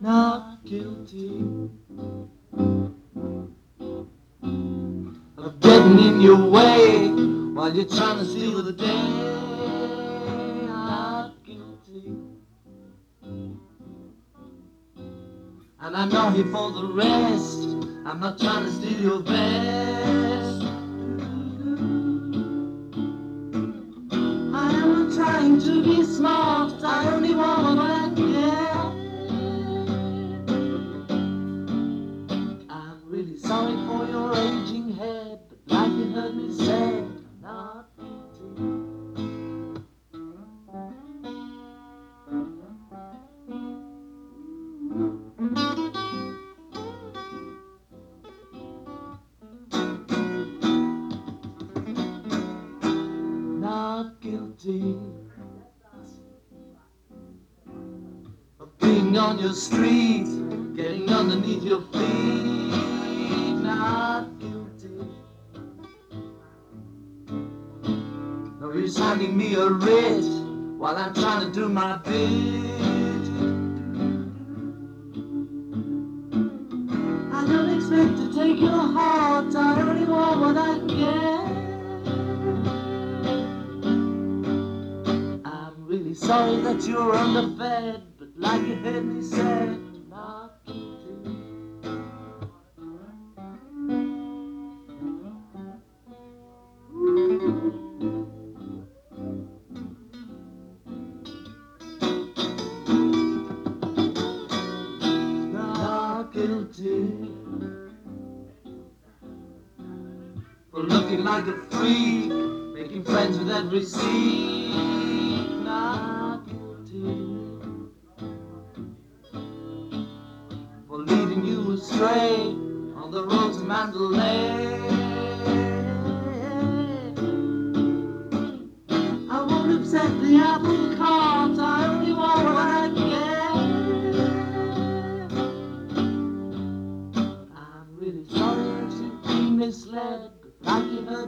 not guilty of getting in your way while you're trying to steal the day. Not guilty. And I know here for the rest. I'm not trying to steal your best. I am not trying to be smart. I only want what heard me say, not guilty. Not guilty of being on your street, getting underneath your feet. Not he's handing me a writ while I'm trying to do my bit. I don't expect to take your heart, I only want what I get. I'm really sorry that you're underfed, but like you guilty for looking like a freak, making friends with every Sikh. Not guilty for leading you astray on the road to Mandalay. I won't upset the apple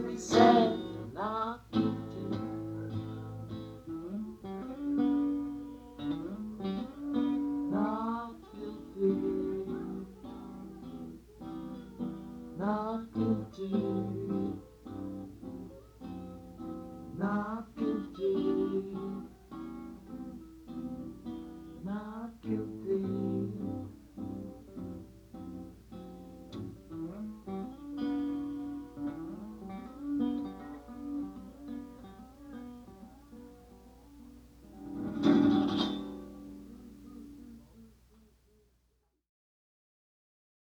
Somebody said not to. Not guilty. Not guilty. Not